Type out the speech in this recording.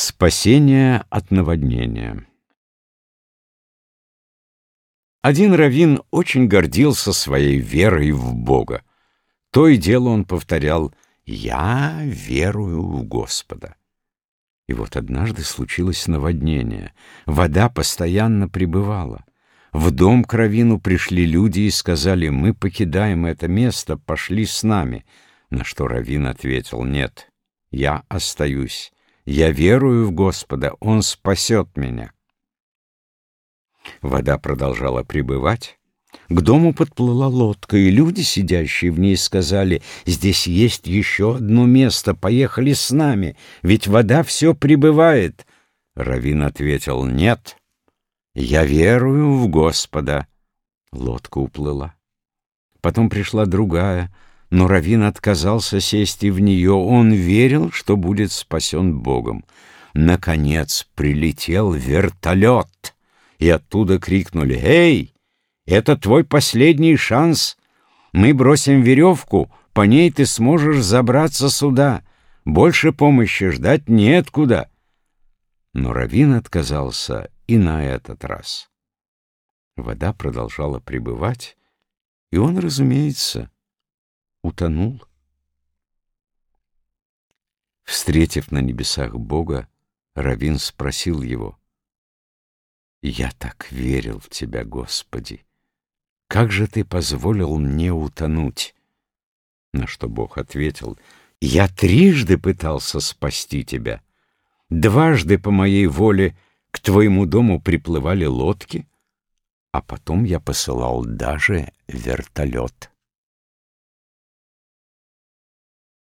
Спасение от наводнения Один раввин очень гордился своей верой в Бога. То и дело он повторял «Я верую в Господа». И вот однажды случилось наводнение. Вода постоянно пребывала. В дом к раввину пришли люди и сказали «Мы покидаем это место, пошли с нами». На что раввин ответил «Нет, я остаюсь». Я верую в Господа, Он спасет меня. Вода продолжала пребывать. К дому подплыла лодка, и люди, сидящие в ней, сказали, «Здесь есть еще одно место, поехали с нами, ведь вода все прибывает». Равин ответил, «Нет, я верую в Господа». Лодка уплыла. Потом пришла другая — но Равин отказался сесть и в нее. Он верил, что будет спасен Богом. Наконец прилетел вертолет, и оттуда крикнули «Эй, это твой последний шанс! Мы бросим веревку, по ней ты сможешь забраться сюда. Больше помощи ждать неоткуда». Но Равин отказался и на этот раз. Вода продолжала пребывать, и он, разумеется, утонул. Встретив на небесах Бога, Равин спросил его, «Я так верил в Тебя, Господи! Как же Ты позволил мне утонуть?» На что Бог ответил, «Я трижды пытался спасти Тебя. Дважды по моей воле к Твоему дому приплывали лодки, а потом я посылал даже вертолет».